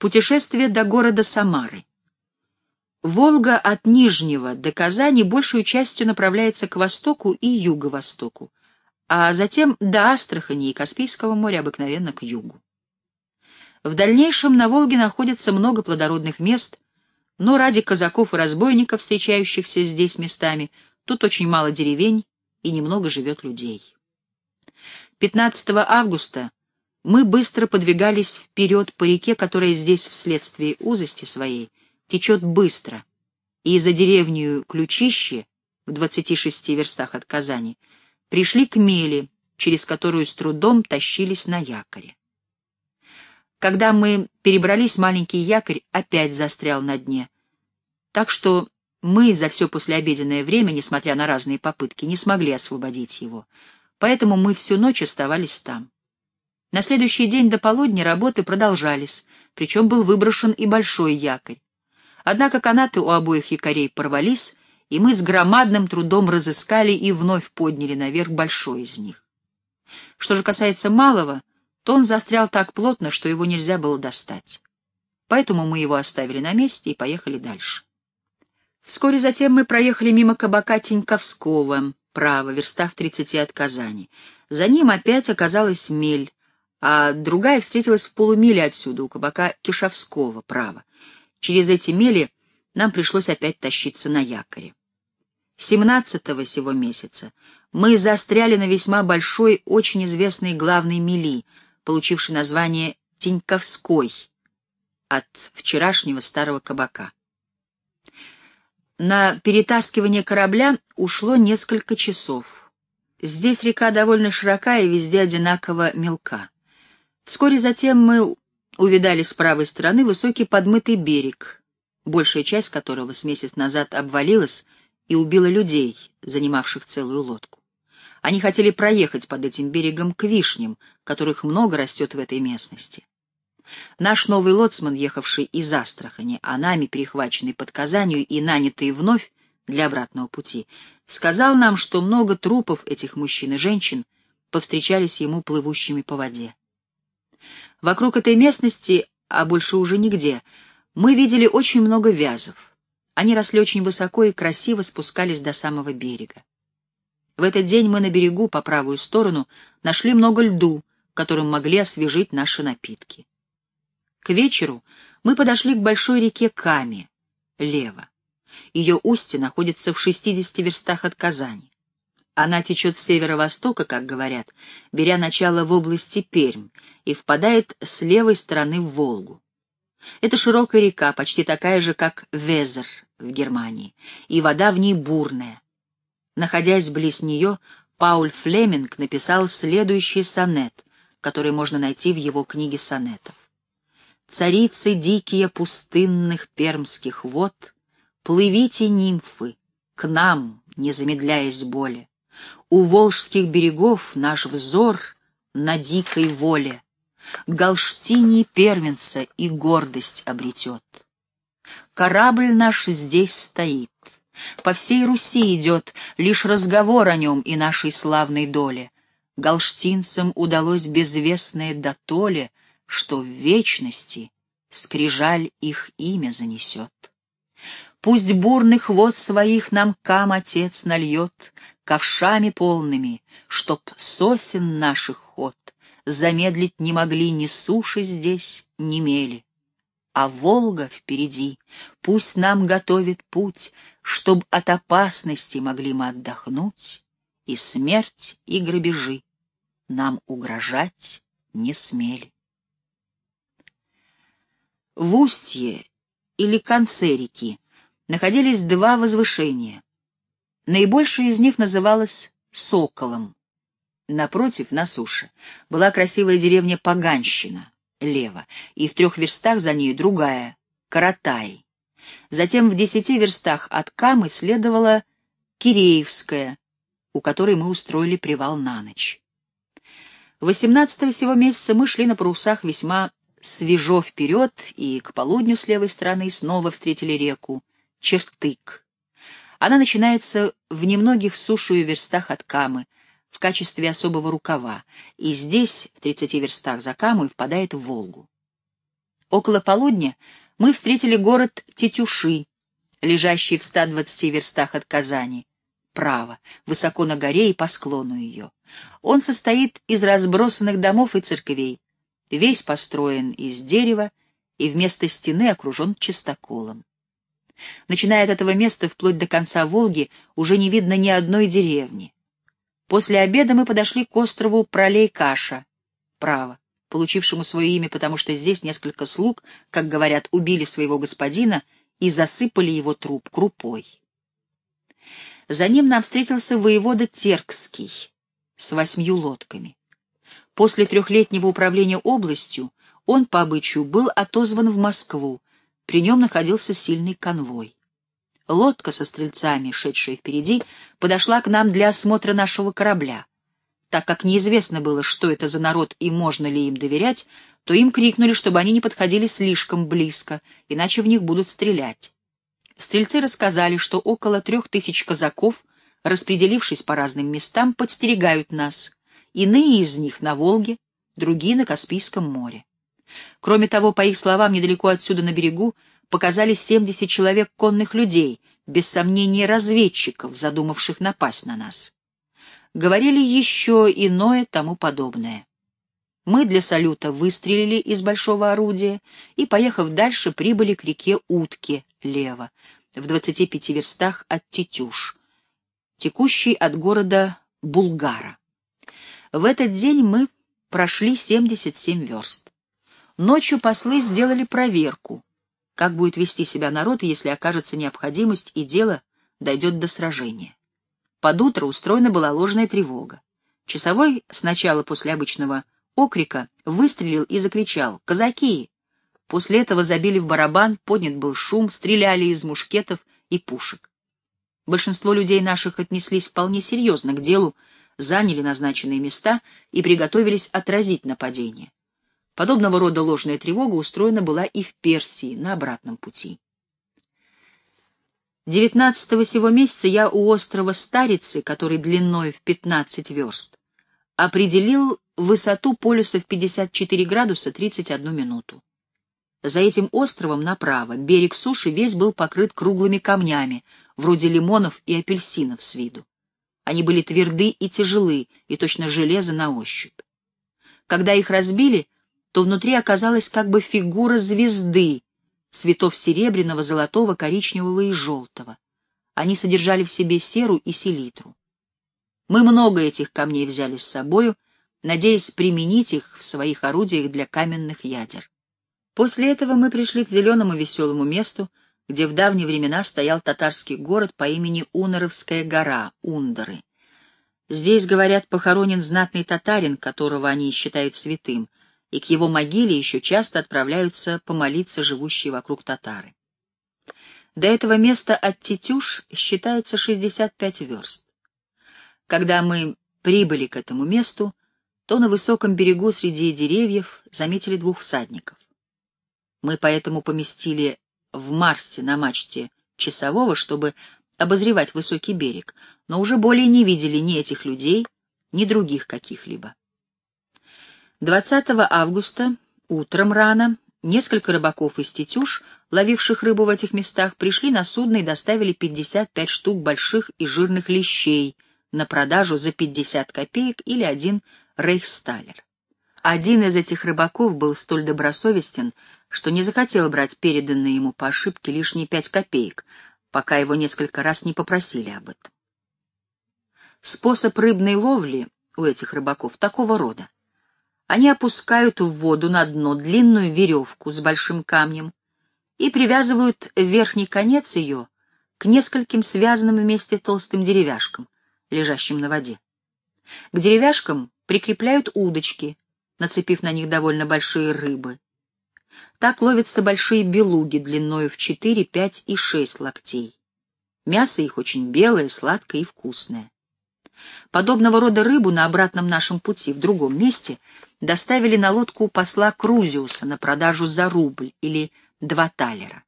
Путешествие до города Самары. Волга от Нижнего до Казани большую частью направляется к востоку и юго-востоку, а затем до Астрахани и Каспийского моря обыкновенно к югу. В дальнейшем на Волге находится много плодородных мест, но ради казаков и разбойников, встречающихся здесь местами, тут очень мало деревень и немного живет людей. 15 августа мы быстро подвигались вперед по реке, которая здесь вследствие узости своей течет быстро, и за деревню Ключище, в 26 верстах от Казани, пришли к мели, через которую с трудом тащились на якоре. Когда мы перебрались, маленький якорь опять застрял на дне. Так что мы за все послеобеденное время, несмотря на разные попытки, не смогли освободить его. Поэтому мы всю ночь оставались там. На следующий день до полудня работы продолжались, причем был выброшен и большой якорь. Однако канаты у обоих якорей порвались, и мы с громадным трудом разыскали и вновь подняли наверх большой из них. Что же касается малого, то он застрял так плотно, что его нельзя было достать. Поэтому мы его оставили на месте и поехали дальше. Вскоре затем мы проехали мимо кабака Тиньковского, право, верста в тридцати от Казани. За ним опять оказалась мель, а другая встретилась в полумиле отсюда, у кабака Кишовского, право. Через эти мели нам пришлось опять тащиться на якоре. 17-го сего месяца мы застряли на весьма большой, очень известной главной мели — получивший название Тиньковской от вчерашнего старого кабака. На перетаскивание корабля ушло несколько часов. Здесь река довольно широка и везде одинаково мелка. Вскоре затем мы увидали с правой стороны высокий подмытый берег, большая часть которого с месяц назад обвалилась и убила людей, занимавших целую лодку. Они хотели проехать под этим берегом к вишням, которых много растет в этой местности. Наш новый лоцман, ехавший из Астрахани, а нами перехваченный под Казанью и нанятый вновь для обратного пути, сказал нам, что много трупов этих мужчин и женщин повстречались ему плывущими по воде. Вокруг этой местности, а больше уже нигде, мы видели очень много вязов. Они росли очень высоко и красиво спускались до самого берега. В этот день мы на берегу по правую сторону нашли много льду, которым могли освежить наши напитки. К вечеру мы подошли к большой реке Каме, лево. Ее устье находится в 60 верстах от Казани. Она течет с северо-востока, как говорят, беря начало в области Пермь, и впадает с левой стороны в Волгу. Это широкая река, почти такая же, как Везер в Германии, и вода в ней бурная. Находясь близ нее, Пауль Флеминг написал следующий сонет, который можно найти в его книге сонетов. «Царицы дикие пустынных пермских вод, плывите, нимфы, к нам, не замедляясь боли. У волжских берегов наш взор на дикой воле, Галштини первенца и гордость обретет. Корабль наш здесь стоит, по всей Руси идет лишь разговор о нем и нашей славной доле. Галштинцам удалось безвестное дотоле, что в вечности скрижаль их имя занесет. Пусть бурных вод своих нам кам отец нальет, ковшами полными, чтоб сосен наших ход замедлить не могли ни суши здесь, ни мели а Волга впереди. Пусть нам готовит путь, чтоб от опасности могли мы отдохнуть, и смерть, и грабежи нам угрожать не смели. В устье или конце реки находились два возвышения. Наибольшее из них называлось Соколом. Напротив, на суше, была красивая деревня Паганщина лево, и в трех верстах за ней другая, Каратай. Затем в десяти верстах от Камы следовала Киреевская, у которой мы устроили привал на ночь. 18 сего месяца мы шли на парусах весьма свежо вперед, и к полудню с левой стороны снова встретили реку Чертык. Она начинается в немногих сушую верстах от Камы, в качестве особого рукава, и здесь, в 30 верстах за Камой, впадает в Волгу. Около полудня мы встретили город Тетюши, лежащий в 120 верстах от Казани, право, высоко на горе и по склону ее. Он состоит из разбросанных домов и церквей, весь построен из дерева и вместо стены окружен чистоколом. Начиная от этого места вплоть до конца Волги уже не видно ни одной деревни. После обеда мы подошли к острову Пролей-Каша, право, получившему свое имя, потому что здесь несколько слуг, как говорят, убили своего господина и засыпали его труп крупой. За ним нам встретился воевода Теркский с восьмью лодками. После трехлетнего управления областью он, по обычаю, был отозван в Москву, при нем находился сильный конвой. Лодка со стрельцами, шедшая впереди, подошла к нам для осмотра нашего корабля. Так как неизвестно было, что это за народ и можно ли им доверять, то им крикнули, чтобы они не подходили слишком близко, иначе в них будут стрелять. Стрельцы рассказали, что около трех тысяч казаков, распределившись по разным местам, подстерегают нас. Иные из них на Волге, другие на Каспийском море. Кроме того, по их словам, недалеко отсюда на берегу показались 70 человек конных людей, без сомнения разведчиков, задумавших напасть на нас. Говорили еще иное тому подобное. Мы для салюта выстрелили из большого орудия и, поехав дальше, прибыли к реке Утке, лево, в 25 верстах от Тетюш, текущей от города Булгара. В этот день мы прошли 77 верст. Ночью послы сделали проверку, как будет вести себя народ, если окажется необходимость и дело дойдет до сражения. Под утро устроена была ложная тревога. Часовой сначала после обычного окрика выстрелил и закричал «Казаки!». После этого забили в барабан, поднят был шум, стреляли из мушкетов и пушек. Большинство людей наших отнеслись вполне серьезно к делу, заняли назначенные места и приготовились отразить нападение. Подобного рода ложная тревога устроена была и в Персии на обратном пути. 19 сего месяца я у острова Старицы, который длиной в 15 верст, определил высоту полюса в 54 градуса 31 минуту. За этим островом направо берег суши весь был покрыт круглыми камнями, вроде лимонов и апельсинов с виду. Они были тверды и тяжелы, и точно железо на ощупь. Когда их разбили, то внутри оказалась как бы фигура звезды, цветов серебряного, золотого, коричневого и желтого. Они содержали в себе серу и селитру. Мы много этих камней взяли с собою, надеясь применить их в своих орудиях для каменных ядер. После этого мы пришли к зеленому веселому месту, где в давние времена стоял татарский город по имени Унаровская гора, Ундары. Здесь, говорят, похоронен знатный татарин, которого они считают святым, и к его могиле еще часто отправляются помолиться живущие вокруг татары. До этого места от Тетюш считается 65 верст. Когда мы прибыли к этому месту, то на высоком берегу среди деревьев заметили двух всадников. Мы поэтому поместили в Марсе на мачте часового, чтобы обозревать высокий берег, но уже более не видели ни этих людей, ни других каких-либо. 20 августа утром рано несколько рыбаков из Тетюш, ловивших рыбу в этих местах, пришли на судно и доставили 55 штук больших и жирных лещей на продажу за 50 копеек или один рейхсталер. Один из этих рыбаков был столь добросовестен, что не захотел брать переданные ему по ошибке лишние пять копеек, пока его несколько раз не попросили об этом. Способ рыбной ловли у этих рыбаков такого рода. Они опускают в воду на дно длинную веревку с большим камнем и привязывают верхний конец ее к нескольким связанным вместе толстым деревяшкам, лежащим на воде. К деревяшкам прикрепляют удочки, нацепив на них довольно большие рыбы. Так ловятся большие белуги длиною в 4, 5 и 6 локтей. Мясо их очень белое, сладкое и вкусное. Подобного рода рыбу на обратном нашем пути в другом месте доставили на лодку посла Крузиуса на продажу за рубль или два талера.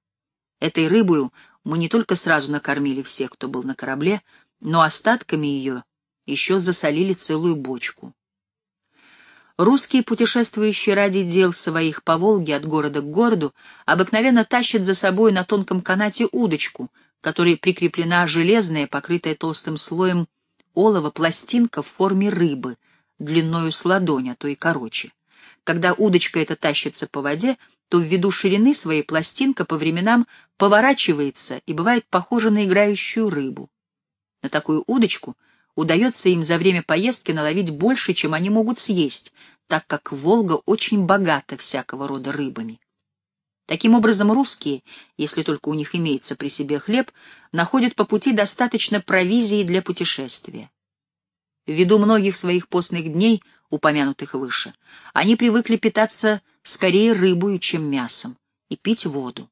Этой рыбою мы не только сразу накормили всех, кто был на корабле, но остатками ее еще засолили целую бочку. Русские, путешествующие ради дел своих по Волге от города к городу, обыкновенно тащат за собой на тонком канате удочку, которой прикреплена железная, покрытая толстым слоем олова пластинка в форме рыбы, длиною с ладонь, а то и короче. Когда удочка эта тащится по воде, то ввиду ширины своей пластинка по временам поворачивается и бывает похожа на играющую рыбу. На такую удочку удается им за время поездки наловить больше, чем они могут съесть, так как Волга очень богата всякого рода рыбами. Таким образом, русские, если только у них имеется при себе хлеб, находят по пути достаточно провизии для путешествия. Ввиду многих своих постных дней, упомянутых выше, они привыкли питаться скорее рыбою, чем мясом, и пить воду.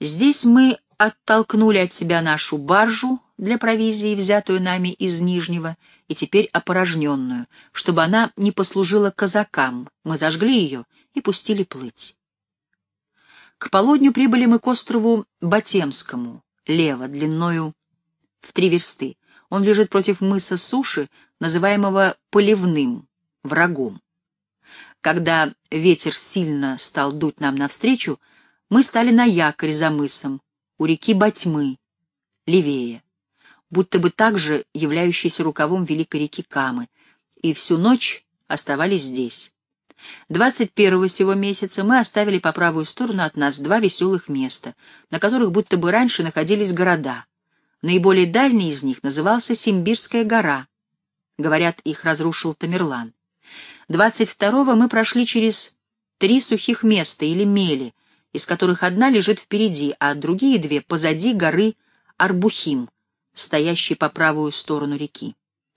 Здесь мы оттолкнули от себя нашу баржу для провизии, взятую нами из Нижнего, и теперь опорожненную, чтобы она не послужила казакам. Мы зажгли ее и пустили плыть. К полудню прибыли мы к острову Батемскому, лево, длиною в три версты. Он лежит против мыса Суши, называемого Поливным, врагом. Когда ветер сильно стал дуть нам навстречу, мы стали на якорь за мысом, у реки Батьмы, левее, будто бы также являющейся рукавом великой реки Камы, и всю ночь оставались здесь. 21 сего месяца мы оставили по правую сторону от нас два веселых места, на которых будто бы раньше находились города. Наиболее дальний из них назывался Симбирская гора. Говорят, их разрушил Тамерлан. 22-го мы прошли через три сухих места или мели, из которых одна лежит впереди, а другие две — позади горы Арбухим, стоящей по правую сторону реки.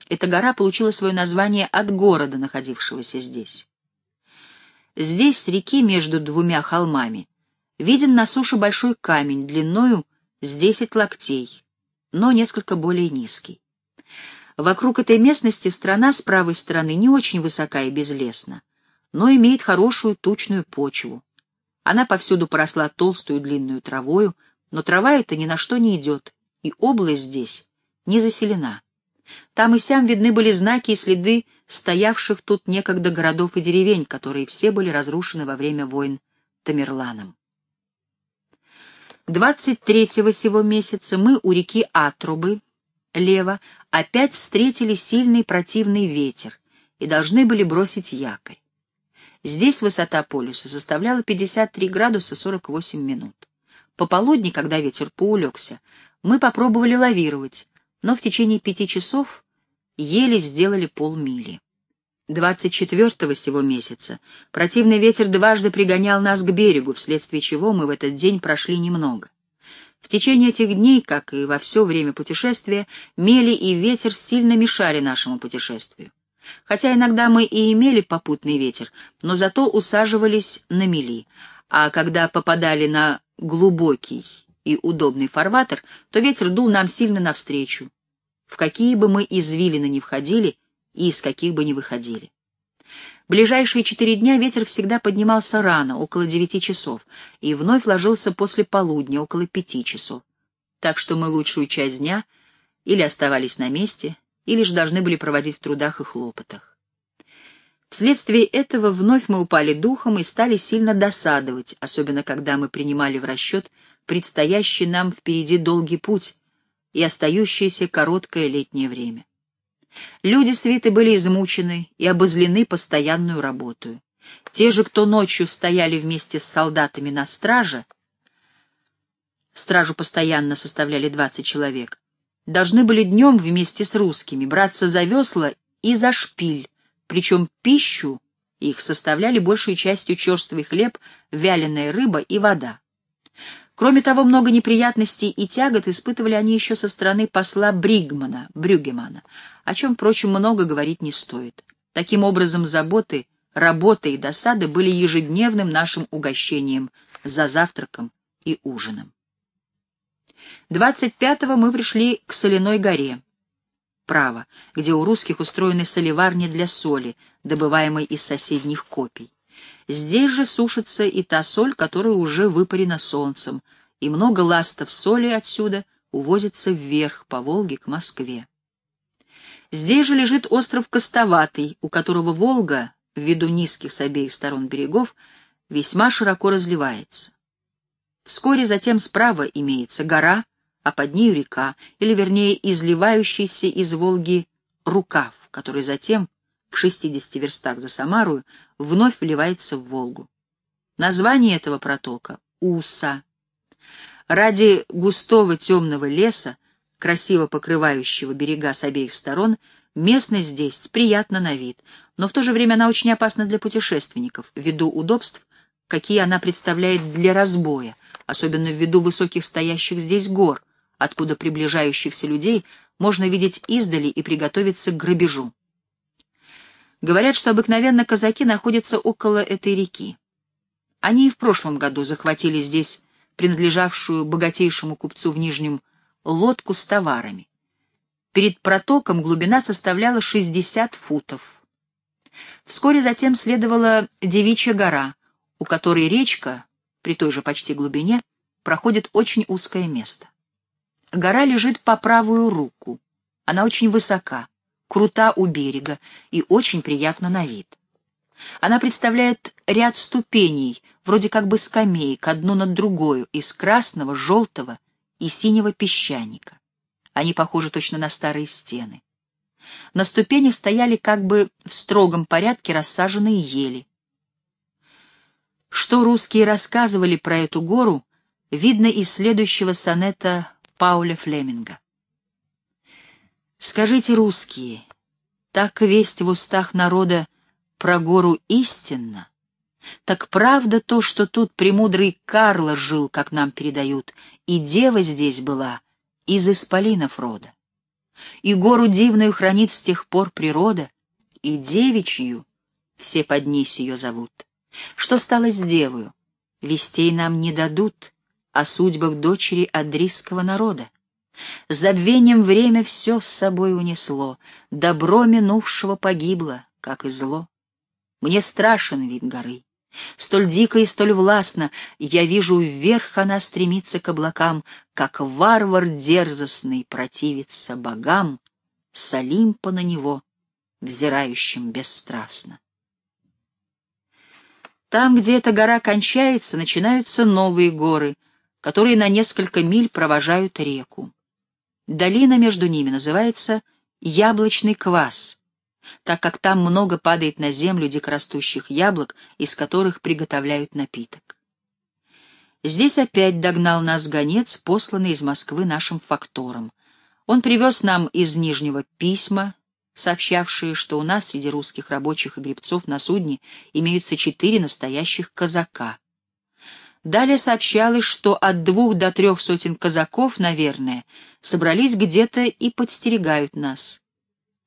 Эта гора получила свое название от города, находившегося здесь. Здесь, с реки между двумя холмами, виден на суше большой камень длиною с десять локтей, но несколько более низкий. Вокруг этой местности страна с правой стороны не очень высока и безлесна, но имеет хорошую тучную почву. Она повсюду поросла толстую длинную травою, но трава эта ни на что не идет, и область здесь не заселена. Там и сям видны были знаки и следы стоявших тут некогда городов и деревень, которые все были разрушены во время войн Тамерланом. 23-го сего месяца мы у реки Атрубы лево, опять встретили сильный противный ветер и должны были бросить якорь. Здесь высота полюса составляла 53 градуса 48 минут. Пополудни, когда ветер поулегся, мы попробовали лавировать, но в течение пяти часов еле сделали полмили. 24-го сего месяца противный ветер дважды пригонял нас к берегу, вследствие чего мы в этот день прошли немного. В течение этих дней, как и во все время путешествия, мели и ветер сильно мешали нашему путешествию. Хотя иногда мы и имели попутный ветер, но зато усаживались на мели, а когда попадали на глубокий и удобный фарватер, то ветер дул нам сильно навстречу, в какие бы мы извилины ни входили и из каких бы ни выходили. Ближайшие четыре дня ветер всегда поднимался рано, около девяти часов, и вновь ложился после полудня, около пяти часов. Так что мы лучшую часть дня или оставались на месте, или же должны были проводить в трудах и хлопотах. Вследствие этого вновь мы упали духом и стали сильно досадовать, особенно когда мы принимали в расчет предстоящий нам впереди долгий путь и остающееся короткое летнее время. Люди свиты были измучены и обозлены постоянную работу. Те же, кто ночью стояли вместе с солдатами на страже, стражу постоянно составляли 20 человек, должны были днем вместе с русскими браться за весла и за шпиль, причем пищу их составляли большей частью черствый хлеб, вяленая рыба и вода. Кроме того, много неприятностей и тягот испытывали они еще со стороны посла Бригмана, Брюгемана, о чем, впрочем, много говорить не стоит. Таким образом, заботы, работа и досады были ежедневным нашим угощением за завтраком и ужином. 25-го мы пришли к Соляной горе, право, где у русских устроены солеварни для соли, добываемой из соседних копий. Здесь же сушится и та соль, которая уже выпарена солнцем, и много ластов соли отсюда увозится вверх по Волге к Москве. Здесь же лежит остров Костоватый, у которого Волга, ввиду низких с обеих сторон берегов, весьма широко разливается. Вскоре затем справа имеется гора, а под нею река, или вернее изливающийся из Волги рукав, который затем, в 60 верстах за Самару, вновь вливается в Волгу. Название этого протока — Уса. Ради густого темного леса, красиво покрывающего берега с обеих сторон, местность здесь приятна на вид, но в то же время она очень опасна для путешественников, ввиду удобств, какие она представляет для разбоя, особенно ввиду высоких стоящих здесь гор, откуда приближающихся людей можно видеть издали и приготовиться к грабежу. Говорят, что обыкновенно казаки находятся около этой реки. Они и в прошлом году захватили здесь принадлежавшую богатейшему купцу в Нижнем лодку с товарами. Перед протоком глубина составляла 60 футов. Вскоре затем следовала Девичья гора, у которой речка, при той же почти глубине, проходит очень узкое место. Гора лежит по правую руку. Она очень высока, крута у берега и очень приятна на вид. Она представляет ряд ступеней, вроде как бы скамеек, одну над другой, из красного, желтого и синего песчаника. Они похожи точно на старые стены. На ступенях стояли как бы в строгом порядке рассаженные ели. Что русские рассказывали про эту гору, видно из следующего сонета Пауля Флеминга. «Скажите, русские, так весть в устах народа про гору истинно, так правда то, что тут премудрый Карло жил, как нам передают, и дева здесь была из исполинов рода. И гору дивную хранит с тех пор природа, и девичью все под ее зовут. Что стало с девою? Вестей нам не дадут о судьбах дочери адрийского народа. Забвением время все с собой унесло, добро минувшего погибло, как и зло. Мне страшен вид горы. Столь дико и столь властно я вижу вверх она стремится к облакам, как варвар дерзостный противится богам, с на него, взирающим бесстрастно. Там, где эта гора кончается, начинаются новые горы, которые на несколько миль провожают реку. Долина между ними называется Яблочный квас, так как там много падает на землю дикорастущих яблок, из которых приготовляют напиток. Здесь опять догнал нас гонец, посланный из Москвы нашим фактором. Он привез нам из Нижнего письма, сообщавшие, что у нас среди русских рабочих и гребцов на судне имеются четыре настоящих казака. Далее сообщалось, что от двух до трех сотен казаков, наверное, собрались где-то и подстерегают нас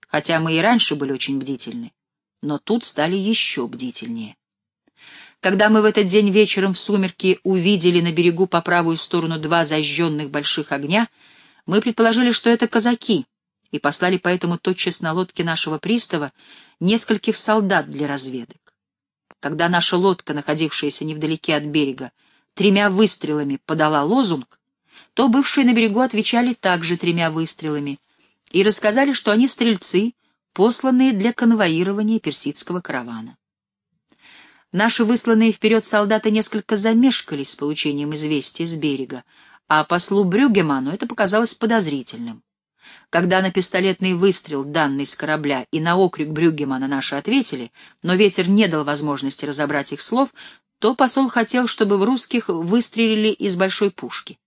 хотя мы и раньше были очень бдительны, но тут стали еще бдительнее. Когда мы в этот день вечером в сумерки увидели на берегу по правую сторону два зажженных больших огня, мы предположили, что это казаки, и послали поэтому тотчас на лодке нашего пристава нескольких солдат для разведок. Когда наша лодка, находившаяся невдалеке от берега, тремя выстрелами подала лозунг, то бывшие на берегу отвечали также тремя выстрелами, и рассказали, что они стрельцы, посланные для конвоирования персидского каравана. Наши высланные вперед солдаты несколько замешкались с получением известия с берега, а послу Брюгеману это показалось подозрительным. Когда на пистолетный выстрел, данный с корабля, и на окрик Брюгемана наши ответили, но ветер не дал возможности разобрать их слов, то посол хотел, чтобы в русских выстрелили из большой пушки.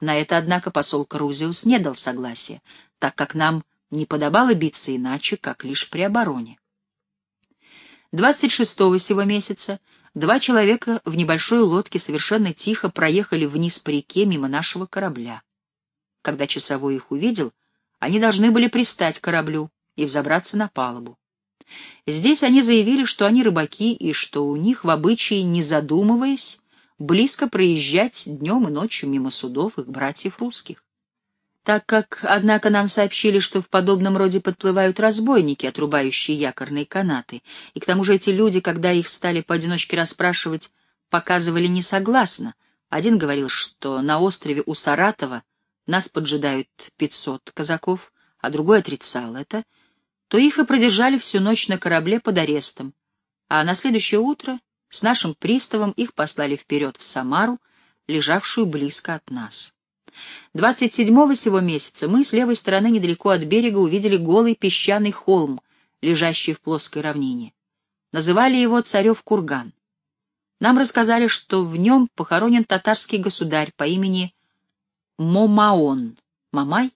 На это, однако, посол Крузиус не дал согласия, так как нам не подобало биться иначе, как лишь при обороне. 26-го сего месяца два человека в небольшой лодке совершенно тихо проехали вниз по реке мимо нашего корабля. Когда часовой их увидел, они должны были пристать к кораблю и взобраться на палубу. Здесь они заявили, что они рыбаки и что у них в обычае, не задумываясь, близко проезжать днем и ночью мимо судов их братьев русских. Так как, однако, нам сообщили, что в подобном роде подплывают разбойники, отрубающие якорные канаты, и к тому же эти люди, когда их стали поодиночке расспрашивать, показывали несогласно. Один говорил, что на острове у Саратова нас поджидают пятьсот казаков, а другой отрицал это, то их и продержали всю ночь на корабле под арестом, а на следующее утро с нашим приставом их послали вперед в Самару, лежавшую близко от нас. 27-го сего месяца мы с левой стороны недалеко от берега увидели голый песчаный холм, лежащий в плоской равнине. Называли его Царев Курган. Нам рассказали, что в нем похоронен татарский государь по имени Момаон, Мамай,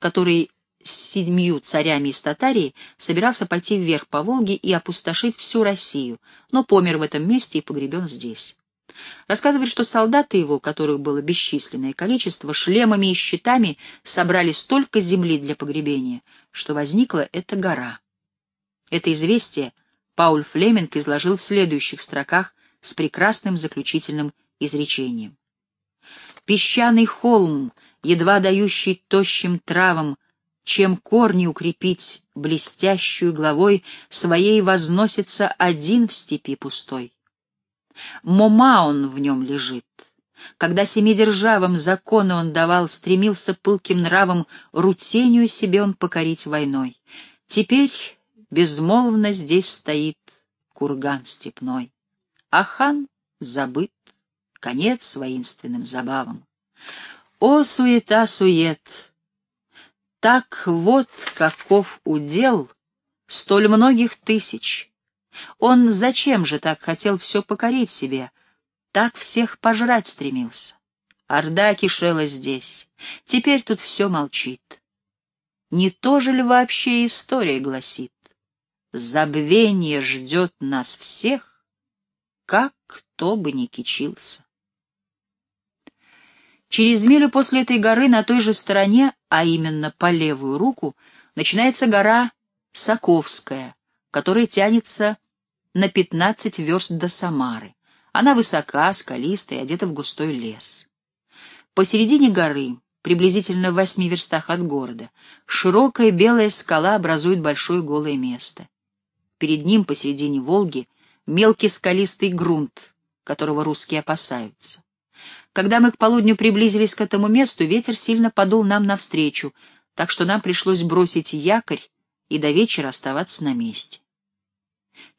который с семью царями из Татарии собирался пойти вверх по Волге и опустошить всю Россию, но помер в этом месте и погребен здесь. Рассказывали, что солдаты его, которых было бесчисленное количество, шлемами и щитами собрали столько земли для погребения, что возникла эта гора. Это известие Пауль Флеминг изложил в следующих строках с прекрасным заключительным изречением. «Песчаный холм, едва дающий тощим травам, чем корни укрепить блестящую главой, своей возносится один в степи пустой. Момаон в нем лежит. Когда семи державам законы он давал, стремился пылким нравом, рутению себе он покорить войной. Теперь безмолвно здесь стоит курган степной. А хан забыт, конец воинственным забавам. О, суета-сует! Так вот каков удел столь многих тысяч. Он зачем же так хотел все покорить себе, так всех пожрать стремился? Орда кишела здесь, теперь тут все молчит. Не то же ли вообще история гласит? Забвение ждет нас всех, как кто бы ни кичился. Через милю после этой горы на той же стороне, а именно по левую руку, начинается гора Соковская, которая тянется на пятнадцать верст до Самары. Она высока, скалистая, одета в густой лес. Посередине горы, приблизительно в восьми верстах от города, широкая белая скала образует большое голое место. Перед ним, посередине Волги, мелкий скалистый грунт, которого русские опасаются. Когда мы к полудню приблизились к этому месту, ветер сильно подул нам навстречу, так что нам пришлось бросить якорь и до вечера оставаться на месте.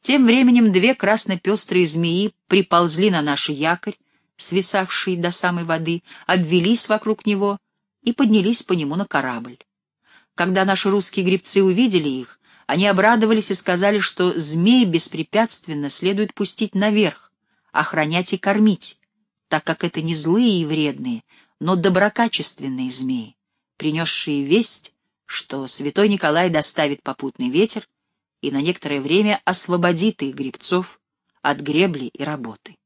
Тем временем две красно-пестрые змеи приползли на наш якорь, свисавший до самой воды, обвелись вокруг него и поднялись по нему на корабль. Когда наши русские гребцы увидели их, они обрадовались и сказали, что змеи беспрепятственно следует пустить наверх, охранять и кормить, так как это не злые и вредные, но доброкачественные змеи, принесшие весть, что святой Николай доставит попутный ветер и на некоторое время освободит их гребцов от гребли и работы.